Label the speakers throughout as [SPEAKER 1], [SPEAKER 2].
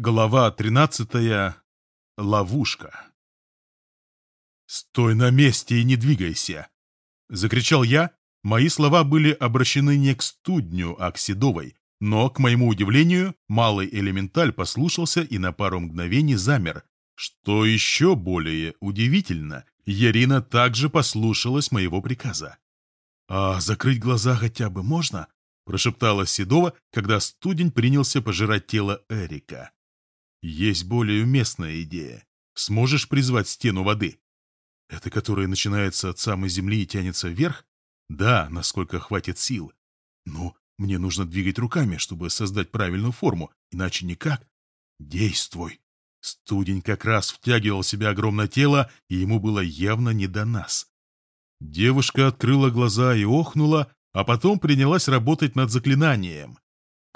[SPEAKER 1] Глава 13. Ловушка. «Стой на месте и не двигайся!» — закричал я. Мои слова были обращены не к студню, а к Седовой. Но, к моему удивлению, малый элементаль послушался и на пару мгновений замер. Что еще более удивительно, Ярина также послушалась моего приказа. «А закрыть глаза хотя бы можно?» — прошептала Седова, когда студень принялся пожирать тело Эрика. Есть более уместная идея. Сможешь призвать стену воды? Это которая начинается от самой земли и тянется вверх? Да, насколько хватит сил. Но мне нужно двигать руками, чтобы создать правильную форму, иначе никак. Действуй. Студень как раз втягивал в себя огромное тело, и ему было явно не до нас. Девушка открыла глаза и охнула, а потом принялась работать над заклинанием.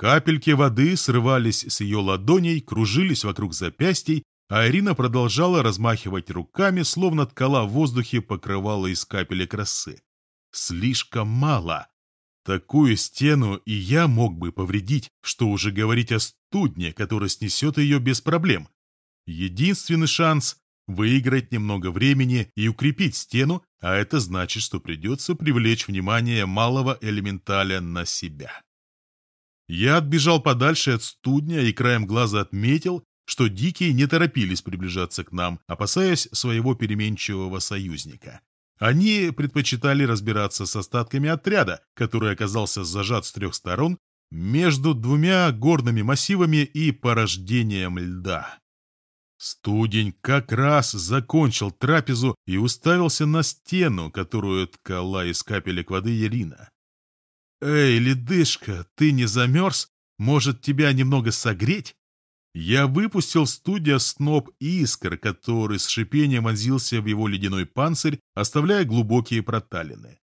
[SPEAKER 1] Капельки воды срывались с ее ладоней, кружились вокруг запястий, а Ирина продолжала размахивать руками, словно ткала в воздухе покрывала из капелек росы. Слишком мало. Такую стену и я мог бы повредить, что уже говорить о студне, который снесет ее без проблем. Единственный шанс — выиграть немного времени и укрепить стену, а это значит, что придется привлечь внимание малого элементаля на себя. Я отбежал подальше от студня и краем глаза отметил, что дикие не торопились приближаться к нам, опасаясь своего переменчивого союзника. Они предпочитали разбираться с остатками отряда, который оказался зажат с трех сторон между двумя горными массивами и порождением льда. Студень как раз закончил трапезу и уставился на стену, которую ткала из капелек воды Ирина. «Эй, ледышка, ты не замерз? Может, тебя немного согреть?» Я выпустил студия сноп искр, который с шипением вонзился в его ледяной панцирь, оставляя глубокие проталины.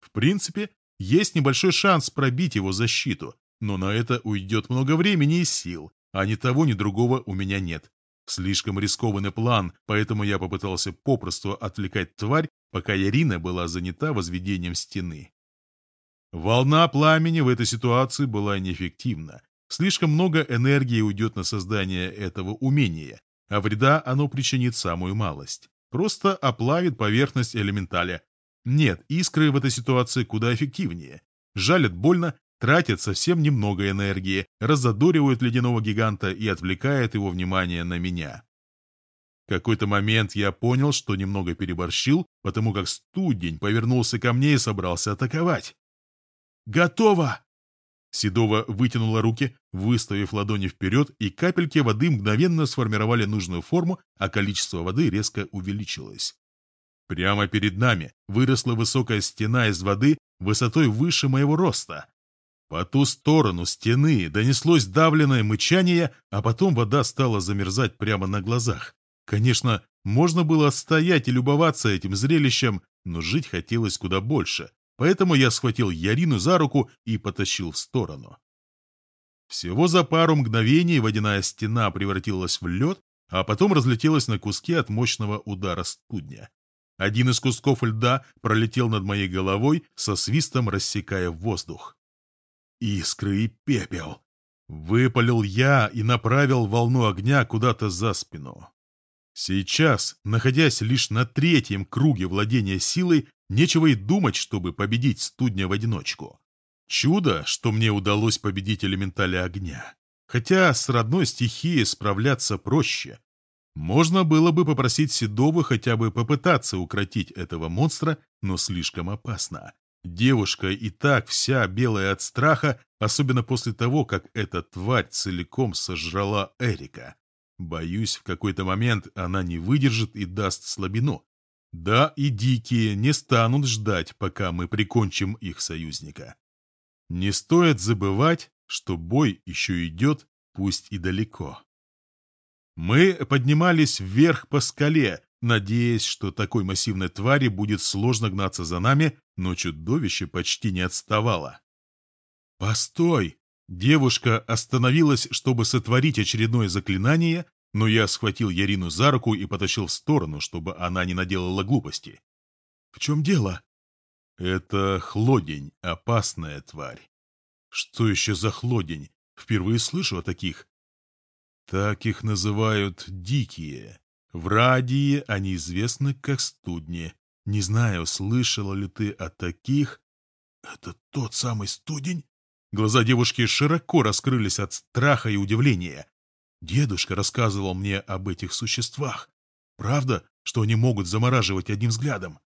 [SPEAKER 1] В принципе, есть небольшой шанс пробить его защиту, но на это уйдет много времени и сил, а ни того, ни другого у меня нет. Слишком рискованный план, поэтому я попытался попросту отвлекать тварь, пока Ярина была занята возведением стены. Волна пламени в этой ситуации была неэффективна. Слишком много энергии уйдет на создание этого умения, а вреда оно причинит самую малость. Просто оплавит поверхность элементаля. Нет, искры в этой ситуации куда эффективнее. Жалят больно, тратят совсем немного энергии, разодоривают ледяного гиганта и отвлекают его внимание на меня. В какой-то момент я понял, что немного переборщил, потому как студень повернулся ко мне и собрался атаковать. «Готово!» Седова вытянула руки, выставив ладони вперед, и капельки воды мгновенно сформировали нужную форму, а количество воды резко увеличилось. Прямо перед нами выросла высокая стена из воды высотой выше моего роста. По ту сторону стены донеслось давленное мычание, а потом вода стала замерзать прямо на глазах. Конечно, можно было стоять и любоваться этим зрелищем, но жить хотелось куда больше, Поэтому я схватил Ярину за руку и потащил в сторону. Всего за пару мгновений водяная стена превратилась в лед, а потом разлетелась на куски от мощного удара студня. Один из кусков льда пролетел над моей головой, со свистом рассекая воздух. Искры и пепел. Выпалил я и направил волну огня куда-то за спину. Сейчас, находясь лишь на третьем круге владения силой, Нечего и думать, чтобы победить студня в одиночку. Чудо, что мне удалось победить элементаля огня. Хотя с родной стихией справляться проще. Можно было бы попросить Седову хотя бы попытаться укротить этого монстра, но слишком опасно. Девушка и так вся белая от страха, особенно после того, как эта тварь целиком сожрала Эрика. Боюсь, в какой-то момент она не выдержит и даст слабину. Да, и дикие не станут ждать, пока мы прикончим их союзника. Не стоит забывать, что бой еще идет, пусть и далеко. Мы поднимались вверх по скале, надеясь, что такой массивной твари будет сложно гнаться за нами, но чудовище почти не отставало. «Постой!» Девушка остановилась, чтобы сотворить очередное заклинание, но я схватил Ярину за руку и потащил в сторону, чтобы она не наделала глупости. «В чем дело?» «Это хлодень, опасная тварь». «Что еще за хлодень? Впервые слышу о таких». Так их называют дикие. В радии они известны как студни. Не знаю, слышала ли ты о таких. Это тот самый студень? Глаза девушки широко раскрылись от страха и удивления. Дедушка рассказывал мне об этих существах. Правда, что они могут замораживать одним взглядом?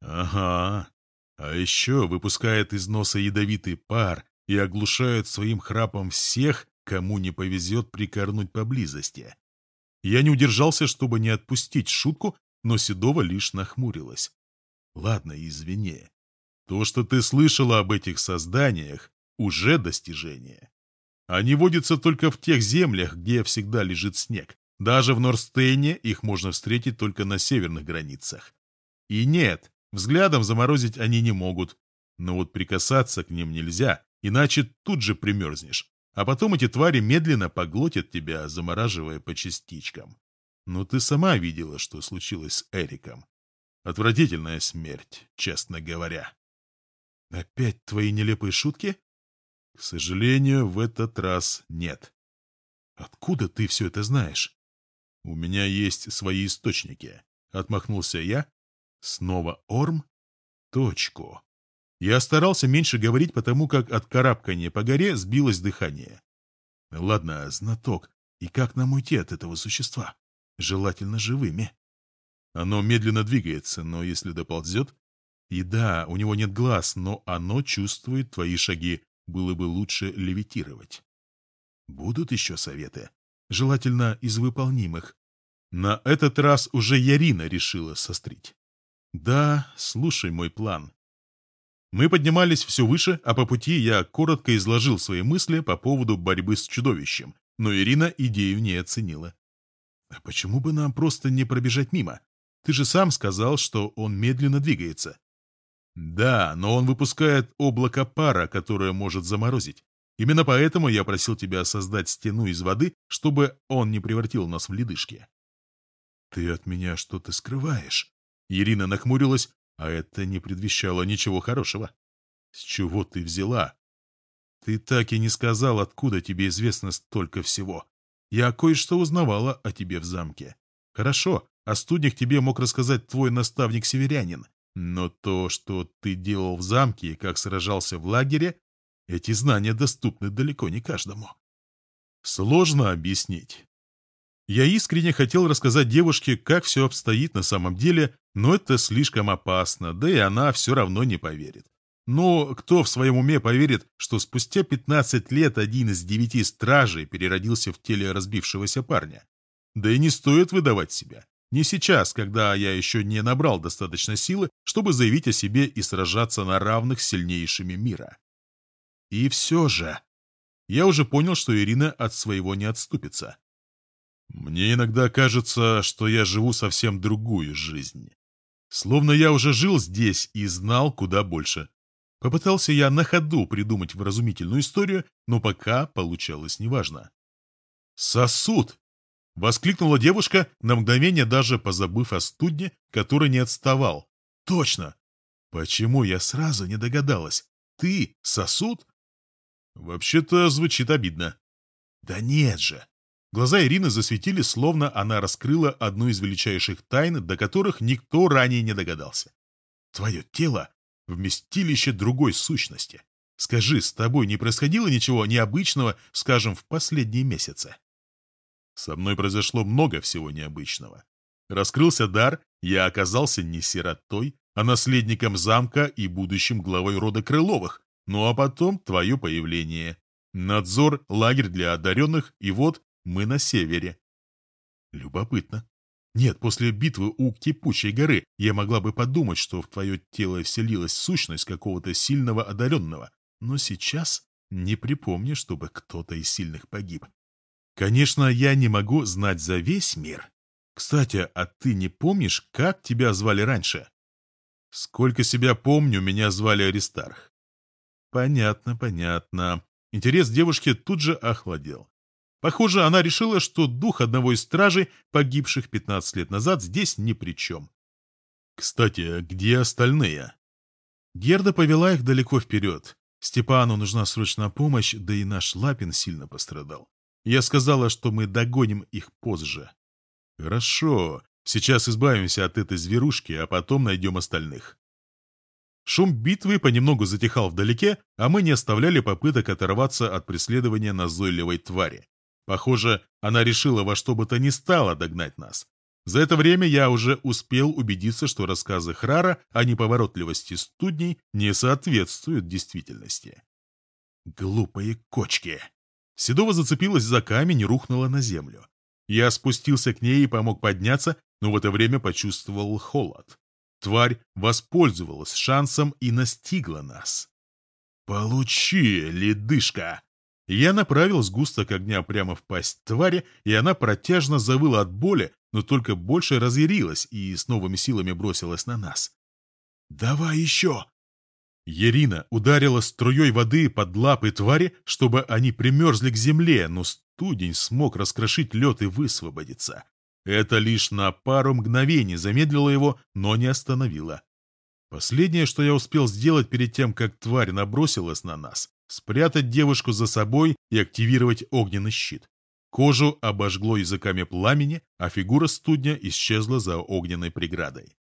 [SPEAKER 1] Ага. А еще выпускает из носа ядовитый пар и оглушает своим храпом всех, кому не повезет прикорнуть поблизости. Я не удержался, чтобы не отпустить шутку, но Седова лишь нахмурилась. Ладно, извини. То, что ты слышала об этих созданиях, уже достижение. Они водятся только в тех землях, где всегда лежит снег. Даже в Норстейне их можно встретить только на северных границах. И нет, взглядом заморозить они не могут. Но вот прикасаться к ним нельзя, иначе тут же примерзнешь. А потом эти твари медленно поглотят тебя, замораживая по частичкам. Ну ты сама видела, что случилось с Эриком. Отвратительная смерть, честно говоря. Опять твои нелепые шутки? К сожалению, в этот раз нет. Откуда ты все это знаешь? У меня есть свои источники. Отмахнулся я. Снова Орм? Точку. Я старался меньше говорить, потому как от карабкания по горе сбилось дыхание. Ладно, знаток, и как нам уйти от этого существа? Желательно живыми. Оно медленно двигается, но если доползет... И да, у него нет глаз, но оно чувствует твои шаги, было бы лучше левитировать. Будут еще советы, желательно из выполнимых. На этот раз уже Ярина решила сострить. Да, слушай мой план. Мы поднимались все выше, а по пути я коротко изложил свои мысли по поводу борьбы с чудовищем, но Ирина идею не оценила. А почему бы нам просто не пробежать мимо? Ты же сам сказал, что он медленно двигается. Да, но он выпускает облако пара, которое может заморозить. Именно поэтому я просил тебя создать стену из воды, чтобы он не превратил нас в ледышки. Ты от меня что-то скрываешь. Ирина нахмурилась, а это не предвещало ничего хорошего. С чего ты взяла? Ты так и не сказал, откуда тебе известно столько всего. Я кое-что узнавала о тебе в замке. Хорошо, о студнях тебе мог рассказать твой наставник-северянин, но то, что ты делал в замке и как сражался в лагере, эти знания доступны далеко не каждому. Сложно объяснить. Я искренне хотел рассказать девушке, как все обстоит на самом деле, но это слишком опасно, да и она все равно не поверит. Но кто в своем уме поверит, что спустя 15 лет один из девяти стражей переродился в теле разбившегося парня? Да и не стоит выдавать себя. Не сейчас, когда я еще не набрал достаточно силы, чтобы заявить о себе и сражаться на равных с сильнейшими мира. И все же... Я уже понял, что Ирина от своего не отступится. Мне иногда кажется, что я живу совсем другую жизнь. Словно я уже жил здесь и знал куда больше. Попытался я на ходу придумать вразумительную историю, но пока получалось неважно. «Сосуд!» Воскликнула девушка, на мгновение даже позабыв о студне, который не отставал. «Точно! Почему я сразу не догадалась? Ты сосуд?» «Вообще-то звучит обидно». «Да нет же!» Глаза Ирины засветили, словно она раскрыла одну из величайших тайн, до которых никто ранее не догадался. «Твое тело — вместилище другой сущности. Скажи, с тобой не происходило ничего необычного, скажем, в последние месяцы?» Со мной произошло много всего необычного. Раскрылся дар, я оказался не сиротой, а наследником замка и будущим главой рода Крыловых. Ну а потом твое появление. Надзор, лагерь для одаренных, и вот мы на севере. Любопытно. Нет, после битвы у Кипучей горы я могла бы подумать, что в твое тело вселилась сущность какого-то сильного одаренного. Но сейчас не припомню, чтобы кто-то из сильных погиб. Конечно, я не могу знать за весь мир. Кстати, а ты не помнишь, как тебя звали раньше? Сколько себя помню, меня звали Аристарх. Понятно, понятно. Интерес девушки тут же охладел. Похоже, она решила, что дух одного из стражей, погибших 15 лет назад, здесь ни при чем. Кстати, где остальные? Герда повела их далеко вперед. Степану нужна срочная помощь, да и наш Лапин сильно пострадал. Я сказала, что мы догоним их позже. Хорошо, сейчас избавимся от этой зверушки, а потом найдем остальных. Шум битвы понемногу затихал вдалеке, а мы не оставляли попыток оторваться от преследования назойливой твари. Похоже, она решила во что бы то ни стало догнать нас. За это время я уже успел убедиться, что рассказы Храра о неповоротливости студней не соответствуют действительности. Глупые кочки! Седова зацепилась за камень и рухнула на землю. Я спустился к ней и помог подняться, но в это время почувствовал холод. Тварь воспользовалась шансом и настигла нас. «Получи, ледышка!» Я направил сгусток огня прямо в пасть твари, и она протяжно завыла от боли, но только больше разъярилась и с новыми силами бросилась на нас. «Давай еще!» Ерина ударила струей воды под лапы твари, чтобы они примерзли к земле, но студень смог раскрошить лед и высвободиться. Это лишь на пару мгновений замедлило его, но не остановило. Последнее, что я успел сделать перед тем, как тварь набросилась на нас, спрятать девушку за собой и активировать огненный щит. Кожу обожгло языками пламени, а фигура студня исчезла за огненной преградой.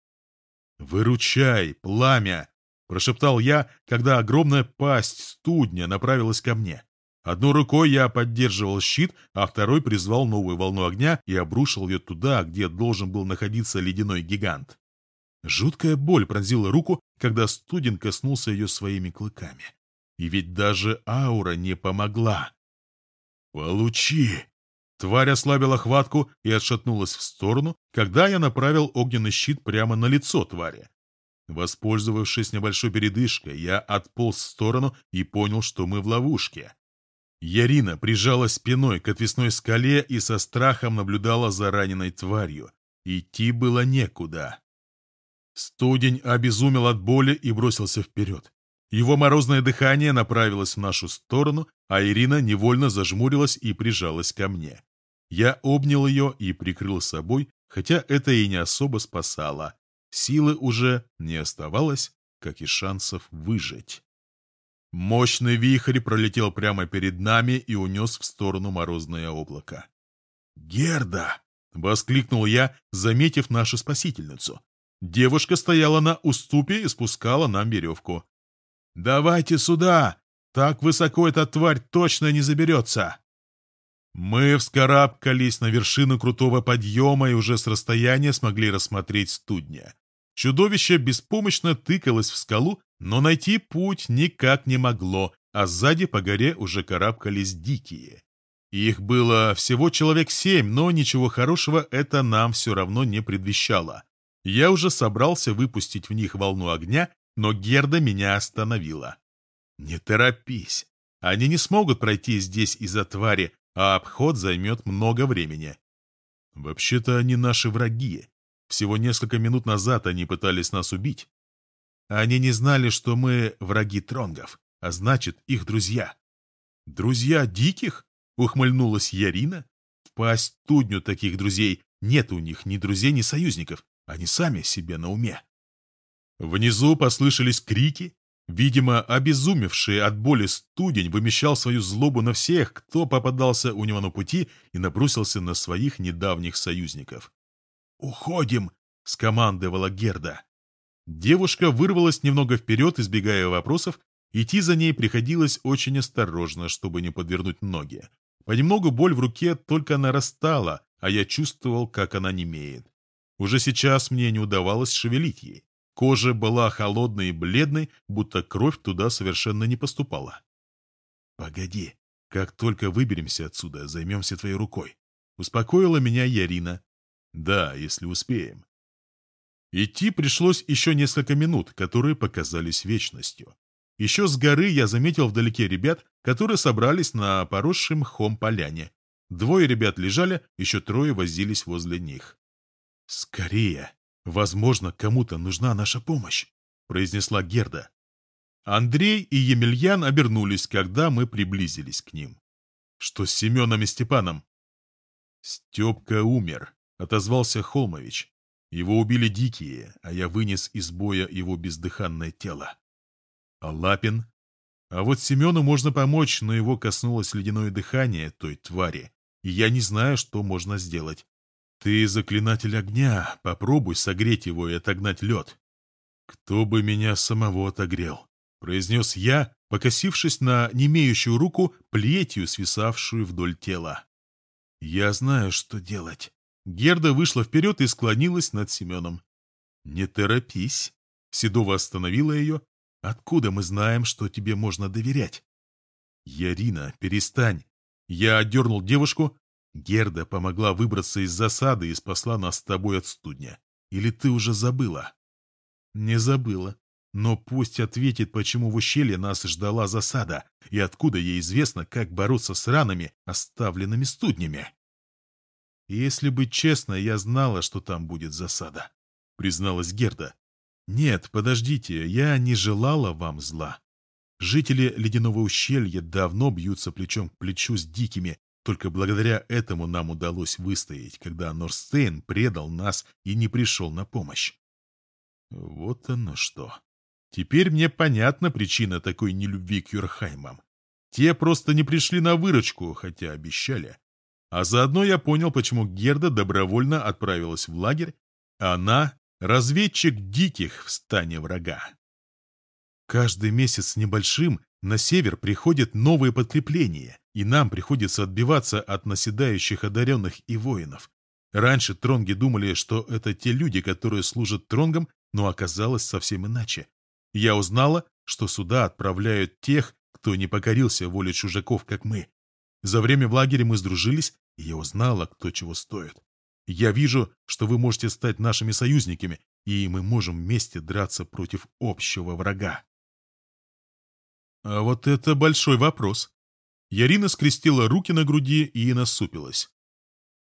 [SPEAKER 1] «Выручай, пламя!» — прошептал я, когда огромная пасть студня направилась ко мне. Одной рукой я поддерживал щит, а второй призвал новую волну огня и обрушил ее туда, где должен был находиться ледяной гигант. Жуткая боль пронзила руку, когда студень коснулся ее своими клыками. И ведь даже аура не помогла. «Получи!» Тварь ослабила хватку и отшатнулась в сторону, когда я направил огненный щит прямо на лицо твари. Воспользовавшись небольшой передышкой, я отполз в сторону и понял, что мы в ловушке. Ярина прижалась спиной к отвесной скале и со страхом наблюдала за раненой тварью. Идти было некуда. Студень обезумел от боли и бросился вперед. Его морозное дыхание направилось в нашу сторону, а Ирина невольно зажмурилась и прижалась ко мне. Я обнял ее и прикрыл собой, хотя это и не особо спасало. Силы уже не оставалось, как и шансов выжить. Мощный вихрь пролетел прямо перед нами и унес в сторону морозное облако. «Герда!» — воскликнул я, заметив нашу спасительницу. Девушка стояла на уступе и спускала нам веревку. «Давайте сюда! Так высоко эта тварь точно не заберется!» Мы вскарабкались на вершину крутого подъема и уже с расстояния смогли рассмотреть студня. Чудовище беспомощно тыкалось в скалу, но найти путь никак не могло, а сзади по горе уже карабкались дикие. Их было всего человек семь, но ничего хорошего это нам все равно не предвещало. Я уже собрался выпустить в них волну огня, но Герда меня остановила. «Не торопись. Они не смогут пройти здесь из-за твари, а обход займет много времени. Вообще-то они наши враги, всего несколько минут назад они пытались нас убить. Они не знали, что мы враги тронгов, а значит, их друзья. «Друзья диких?» — ухмыльнулась Ярина. «Впасть тудню таких друзей. Нет у них ни друзей, ни союзников. Они сами себе на уме». Внизу послышались крики. Видимо, обезумевший от боли студень вымещал свою злобу на всех, кто попадался у него на пути и набросился на своих недавних союзников. «Уходим!» — скомандовала Герда. Девушка вырвалась немного вперед, избегая вопросов. Идти за ней приходилось очень осторожно, чтобы не подвернуть ноги. Понемногу боль в руке только нарастала, а я чувствовал, как она немеет. Уже сейчас мне не удавалось шевелить ей. Кожа была холодной и бледной, будто кровь туда совершенно не поступала. «Погоди, как только выберемся отсюда, займемся твоей рукой», — успокоила меня Ярина, да, если успеем. Идти пришлось еще несколько минут, которые показались вечностью. Еще с горы я заметил вдалеке ребят, которые собрались на поросшем мхом поляне. Двое ребят лежали, еще трое возились возле них. «Скорее! Возможно, кому-то нужна наша помощь», — произнесла Герда. Андрей и Емельян обернулись, когда мы приблизились к ним. «Что с Семеном и Степаном?» «Степка умер», — отозвался Холмович. «Его убили дикие, а я вынес из боя его бездыханное тело». «А Лапин?» А вот Семену можно помочь, но его коснулось ледяное дыхание той твари, и я не знаю, что можно сделать. Ты заклинатель огня, попробуй согреть его и отогнать лед. Кто бы меня самого отогрел, произнес я, покосившись на немеющую руку, плетью, свисавшую вдоль тела. Я знаю, что делать. Герда вышла вперед и склонилась над Семеном. Не торопись. Седова остановила ее. Откуда мы знаем, что тебе можно доверять? Ярина, перестань. Я отдернул девушку, Герда помогла выбраться из засады и спасла нас с тобой от студня. Или ты уже забыла? Не забыла. Но пусть ответит, почему в ущелье нас ждала засада, и откуда ей известно, как бороться с ранами, оставленными студнями. Если быть честно, я знала, что там будет засада, призналась Герда. Нет, подождите, я не желала вам зла. Жители Ледяного ущелья давно бьются плечом к плечу с дикими, только благодаря этому нам удалось выстоять, когда Норстейн предал нас и не пришел на помощь. Вот оно что. Теперь мне понятна причина такой нелюбви к Юрхаймам. Те просто не пришли на выручку, хотя обещали. А заодно я понял, почему Герда добровольно отправилась в лагерь, а она — разведчик диких в стане врага. Каждый месяц с небольшим на север приходят новые подкрепления, и нам приходится отбиваться от наседающих одаренных и воинов. Раньше тронги думали, что это те люди, которые служат тронгам, но оказалось совсем иначе. Я узнала, что сюда отправляют тех, кто не покорился воле чужаков, как мы. За время в лагере мы сдружились, и я узнала, кто чего стоит. Я вижу, что вы можете стать нашими союзниками, и мы можем вместе драться против общего врага. А вот это большой вопрос. Ярина скрестила руки на груди и насупилась.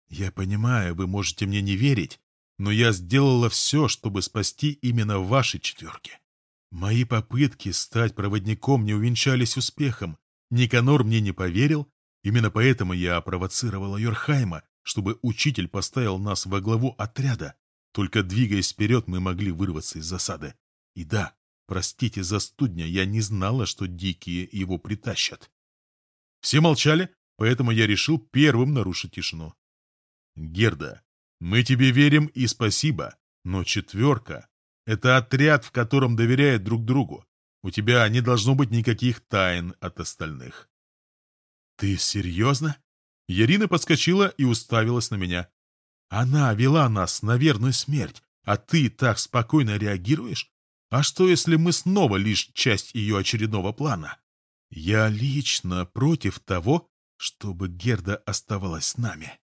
[SPEAKER 1] «Я понимаю, вы можете мне не верить, но я сделала все, чтобы спасти именно ваши четверки. Мои попытки стать проводником не увенчались успехом. Никанор мне не поверил, именно поэтому я провоцировала Йорхайма, чтобы учитель поставил нас во главу отряда. Только двигаясь вперед, мы могли вырваться из засады. И да, простите за студня, я не знала, что дикие его притащат. Все молчали, поэтому я решил первым нарушить тишину. «Герда, мы тебе верим и спасибо, но четверка — это отряд, в котором доверяют друг другу. У тебя не должно быть никаких тайн от остальных». «Ты серьезно?» Ярина подскочила и уставилась на меня. «Она вела нас на верную смерть, а ты так спокойно реагируешь? А что, если мы снова лишь часть ее очередного плана?» Я лично против того, чтобы Герда оставалась с нами.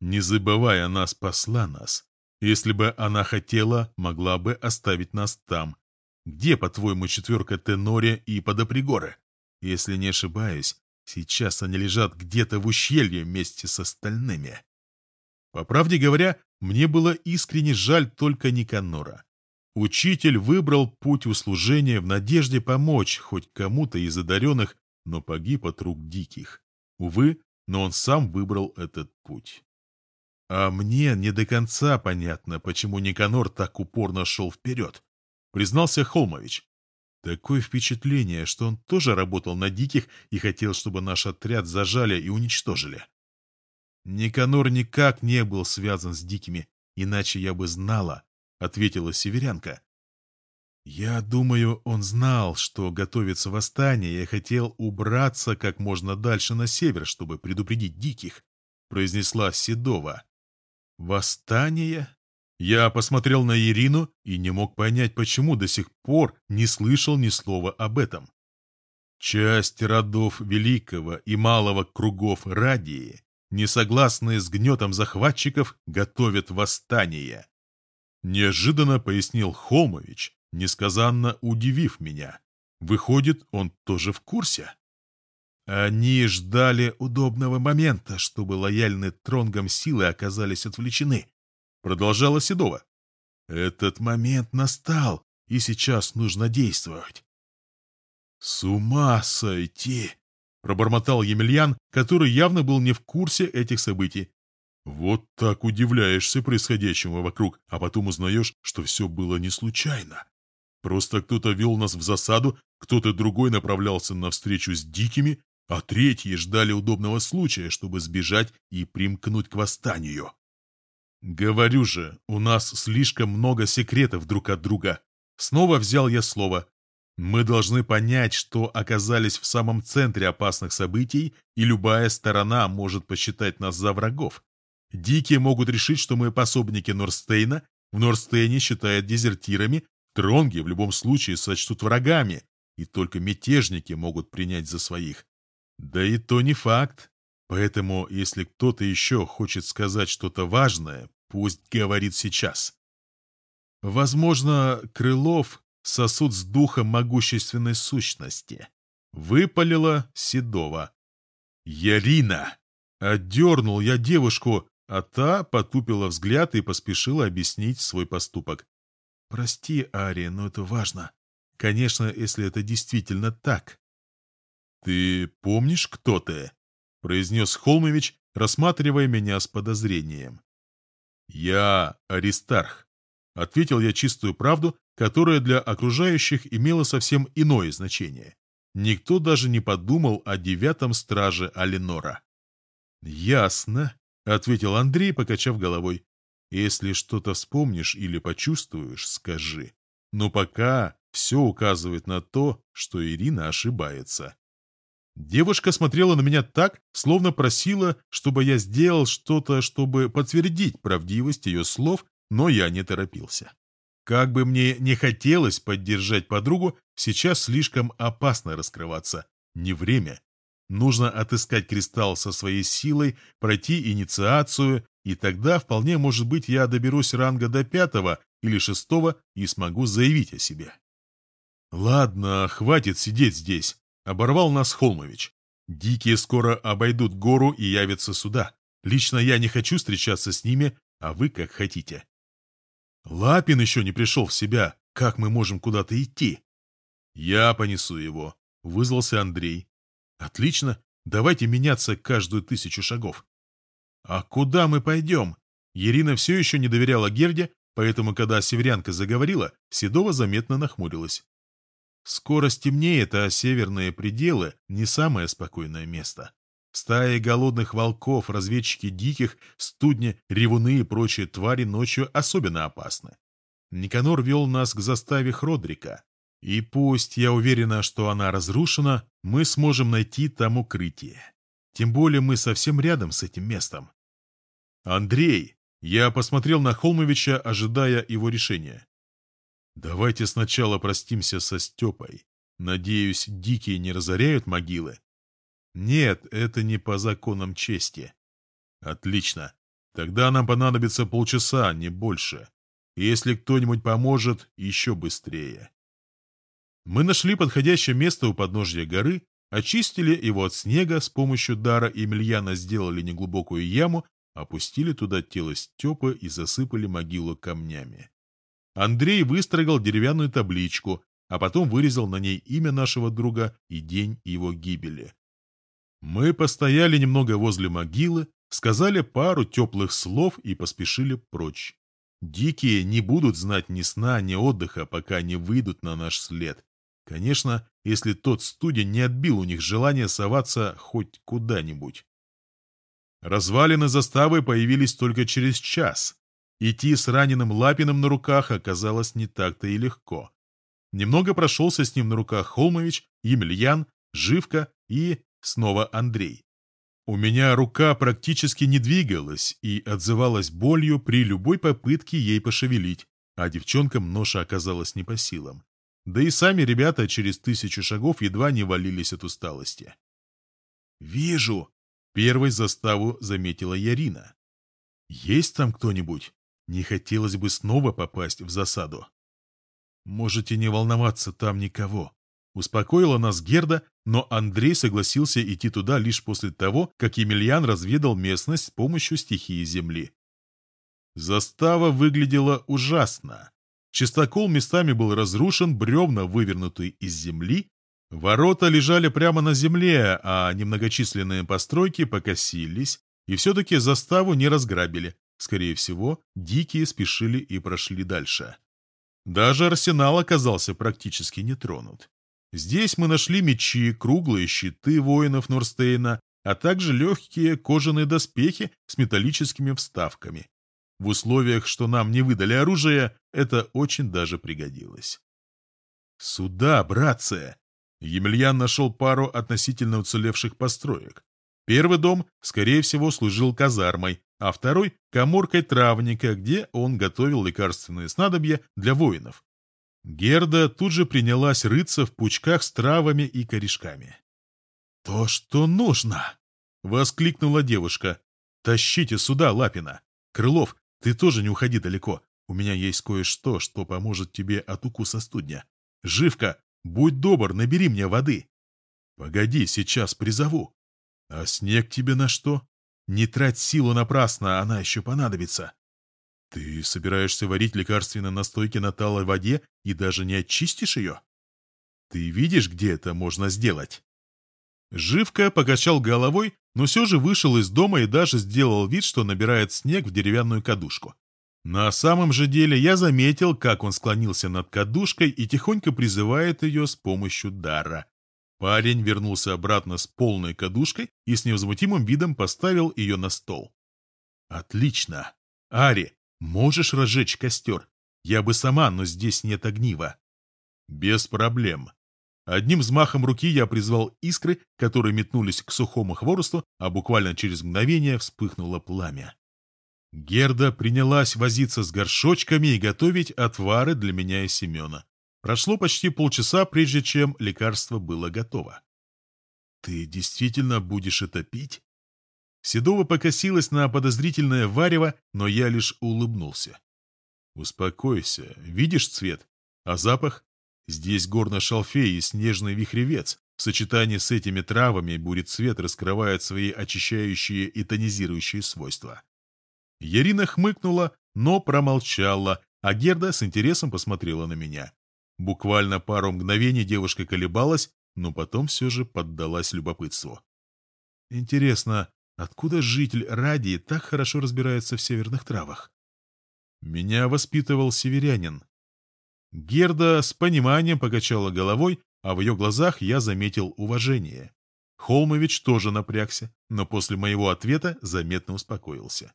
[SPEAKER 1] Не забывая, она спасла нас. Если бы она хотела, могла бы оставить нас там. Где, по-твоему, четверка Теноре и Подопригоры? Если не ошибаюсь, сейчас они лежат где-то в ущелье вместе с остальными. По правде говоря, мне было искренне жаль только Никанора. Учитель выбрал путь услужения в надежде помочь хоть кому-то из одаренных, но погиб от рук диких. Увы, но он сам выбрал этот путь. А мне не до конца понятно, почему Никанор так упорно шел вперед, признался Холмович. Такое впечатление, что он тоже работал на диких и хотел, чтобы наш отряд зажали и уничтожили. Никанор никак не был связан с дикими, иначе я бы знала, — ответила северянка. «Я думаю, он знал, что готовится восстание и хотел убраться как можно дальше на север, чтобы предупредить диких», — произнесла Седова. «Восстание?» Я посмотрел на Ирину и не мог понять, почему до сих пор не слышал ни слова об этом. Часть родов Великого и Малого кругов Радии, несогласные с гнетом захватчиков, готовят восстание. Неожиданно пояснил Холмович, несказанно удивив меня. Выходит, он тоже в курсе? Они ждали удобного момента, чтобы лояльные тронгам силы оказались отвлечены. Продолжала Седова. Этот момент настал, и сейчас нужно действовать. С ума сойти! Пробормотал Емельян, который явно был не в курсе этих событий. Вот так удивляешься происходящему вокруг, а потом узнаешь, что все было не случайно. Просто кто-то вел нас в засаду, кто-то другой направлялся навстречу с дикими, а третьи ждали удобного случая, чтобы сбежать и примкнуть к восстанию. Говорю же, у нас слишком много секретов друг от друга. Снова взял я слово. Мы должны понять, что оказались в самом центре опасных событий, и любая сторона может посчитать нас за врагов. Дикие могут решить, что мы пособники Норстейна, в Норстейне считают дезертирами, Тронги в любом случае сочтут врагами, и только мятежники могут принять за своих. Да и то не факт. Поэтому, если кто-то еще хочет сказать что-то важное, пусть говорит сейчас. Возможно, Крылов сосуд с духом могущественной сущности. Выпалила Седова. «Ярина!» Отдернул я девушку, а та потупила взгляд и поспешила объяснить свой поступок. «Прости, Ария, но это важно. Конечно, если это действительно так». «Ты помнишь, кто ты?» — произнес Холмович, рассматривая меня с подозрением. «Я Аристарх», — ответил я чистую правду, которая для окружающих имела совсем иное значение. Никто даже не подумал о девятом страже Алинора. «Ясно», — ответил Андрей, покачав головой. «Если что-то вспомнишь или почувствуешь, скажи. Но пока все указывает на то, что Ирина ошибается». Девушка смотрела на меня так, словно просила, чтобы я сделал что-то, чтобы подтвердить правдивость ее слов, но я не торопился. Как бы мне не хотелось поддержать подругу, сейчас слишком опасно раскрываться. Не время. Нужно отыскать кристалл со своей силой, пройти инициацию, и тогда вполне может быть я доберусь ранга до пятого или шестого и смогу заявить о себе. Ладно, хватит сидеть здесь. Оборвал нас Холмович. Дикие скоро обойдут гору и явятся сюда. Лично я не хочу встречаться с ними, а вы как хотите. Лапин еще не пришел в себя. Как мы можем куда-то идти? Я понесу его. Вызвался Андрей. Отлично. Давайте меняться каждую тысячу шагов. А куда мы пойдем? Ирина все еще не доверяла Герде, поэтому, когда северянка заговорила, Седова заметно нахмурилась. Скоро стемнеет, а северные пределы — не самое спокойное место. Стаи голодных волков, разведчики диких, студни, ревуны и прочие твари ночью особенно опасны. Никанор вел нас к заставе Хродрика. И пусть я уверена, что она разрушена, мы сможем найти там укрытие. Тем более мы совсем рядом с этим местом. Андрей, я посмотрел на Холмовича, ожидая его решения. Давайте сначала простимся со Степой. Надеюсь, дикие не разоряют могилы? Нет, это не по законам чести. Отлично. Тогда нам понадобится полчаса, не больше. Если кто-нибудь поможет, еще быстрее. Мы нашли подходящее место у подножья горы, очистили его от снега, с помощью дара Емельяна сделали неглубокую яму, опустили туда тело Степы и засыпали могилу камнями. Андрей выстрогал деревянную табличку, а потом вырезал на ней имя нашего друга и день его гибели. Мы постояли немного возле могилы, сказали пару теплых слов и поспешили прочь. Дикие не будут знать ни сна, ни отдыха, пока не выйдут на наш след. Конечно, если тот студень не отбил у них желание соваться хоть куда-нибудь. Развалины заставы появились только через час, Идти с раненым Лапиным на руках оказалось не так-то и легко. Немного прошелся с ним на руках Холмович, Емельян, Живка и снова Андрей. У меня рука практически не двигалась и отзывалась болью при любой попытке ей пошевелить, а девчонкам ноша оказалась не по силам. Да и сами ребята через тысячу шагов едва не валились от усталости. «Вижу!» — первой заставу заметила Ярина. «Есть там кто-нибудь?» Не хотелось бы снова попасть в засаду. «Можете не волноваться, там никого», — успокоила нас Герда, но Андрей согласился идти туда лишь после того, как Емельян разведал местность с помощью стихии земли. Застава выглядела ужасно. Чистокол местами был разрушен, бревна вывернуты из земли, ворота лежали прямо на земле, а немногочисленные постройки покосились, и все-таки заставу не разграбили. Скорее всего, дикие спешили и прошли дальше. Даже арсенал оказался практически не тронут. Здесь мы нашли мечи, круглые щиты воинов Норстейна, а также легкие кожаные доспехи с металлическими вставками. В условиях, что нам не выдали оружие, это очень даже пригодилось. «Сюда, братцы!» Емельян нашел пару относительно уцелевших построек. Первый дом, скорее всего, служил казармой, а второй — коморкой травника, где он готовил лекарственные снадобья для воинов. Герда тут же принялась рыться в пучках с травами и корешками. «То, что нужно!» — воскликнула девушка. «Тащите сюда, Лапина! Крылов, ты тоже не уходи далеко. У меня есть кое-что, что поможет тебе от укуса студня. Живка, будь добр, набери мне воды!» «Погоди, сейчас призову!» «А снег тебе на что?» Не трать силу напрасно, она еще понадобится. Ты собираешься варить лекарственные настойки на талой воде и даже не очистишь ее? Ты видишь, где это можно сделать? Живка покачал головой, но все же вышел из дома и даже сделал вид, что набирает снег в деревянную кадушку. На самом же деле я заметил, как он склонился над кадушкой и тихонько призывает ее с помощью дара. Парень вернулся обратно с полной кадушкой и с невозмутимым видом поставил ее на стол. «Отлично! Ари, можешь разжечь костер? Я бы сама, но здесь нет огнива». «Без проблем». Одним взмахом руки я призвал искры, которые метнулись к сухому хворосту, а буквально через мгновение вспыхнуло пламя. Герда принялась возиться с горшочками и готовить отвары для меня и Семена. Прошло почти полчаса, прежде чем лекарство было готово. «Ты действительно будешь это пить?» Седова покосилась на подозрительное варево, но я лишь улыбнулся. «Успокойся. Видишь цвет? А запах? Здесь горно-шалфей и снежный вихревец. В сочетании с этими травами бурецвет раскрывает свои очищающие и тонизирующие свойства». Ярина хмыкнула, но промолчала, а Герда с интересом посмотрела на меня. Буквально пару мгновений девушка колебалась, но потом все же поддалась любопытству. Интересно, откуда житель Радии так хорошо разбирается в северных травах? Меня воспитывал северянин. Герда с пониманием покачала головой, а в ее глазах я заметил уважение. Холмович тоже напрягся, но после моего ответа заметно успокоился.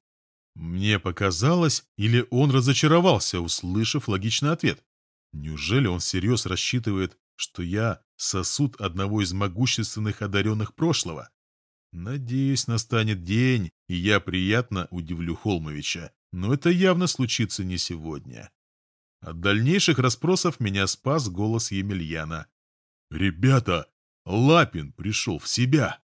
[SPEAKER 1] Мне показалось, или он разочаровался, услышав логичный ответ. Неужели он всерьез рассчитывает, что я сосуд одного из могущественных одаренных прошлого? Надеюсь, настанет день, и я приятно удивлю Холмовича, но это явно случится не сегодня. От дальнейших расспросов меня спас голос Емельяна. «Ребята, Лапин пришел в себя!»